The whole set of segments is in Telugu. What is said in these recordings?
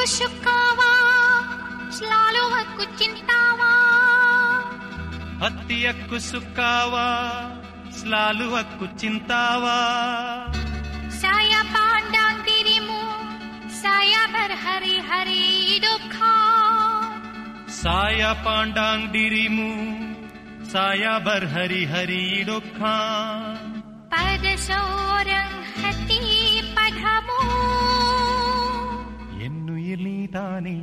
Hatiku sukawa, selalu aku cintawa. హత్తి అక్కు సుక్కావా స్లాలు అక్కు చింతావా Saya pandang dirimu, saya berhari-hari duka. Sai పాండాంగ్ డిరిము Sai బర్ హరి హరి డొఖా Pada நீதானே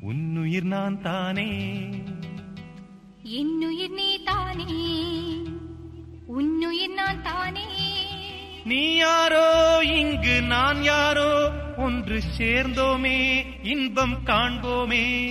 உன்னுயிர் நான் தானே. என்னுயிர் நீ தானே. உன்னுயிர் நான் தானே. நீ யாரோ? இங்கு நான் யாரோ? ஒன்று சேர்ந்தோமே இன்பம் காண்போமே.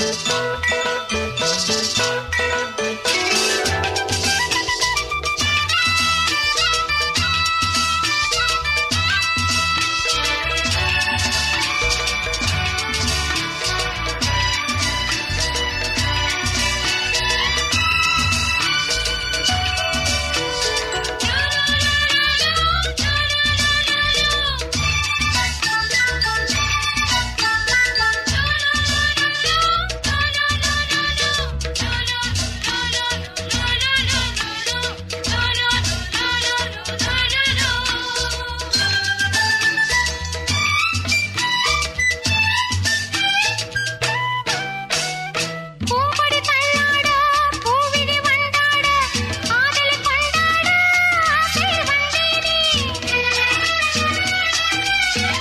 Thank you.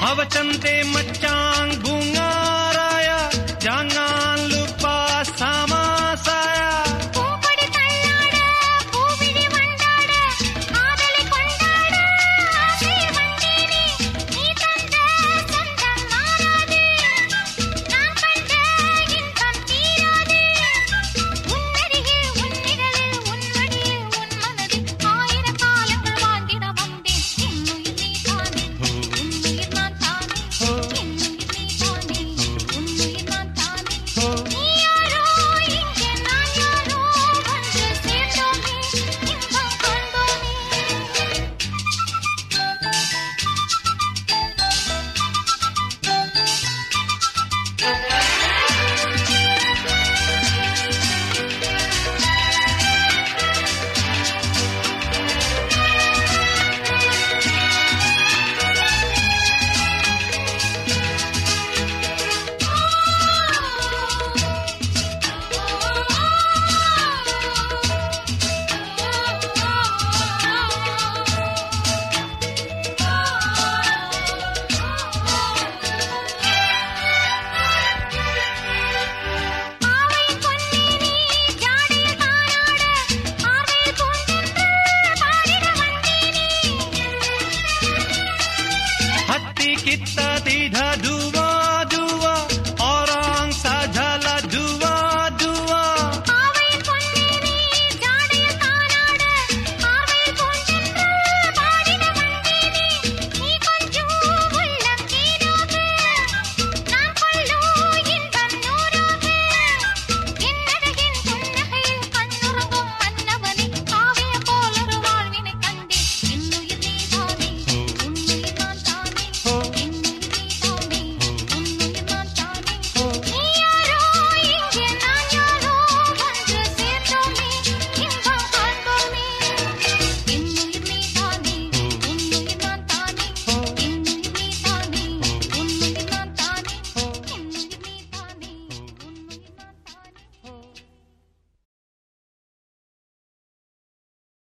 भावचंदे मच्चा धा धू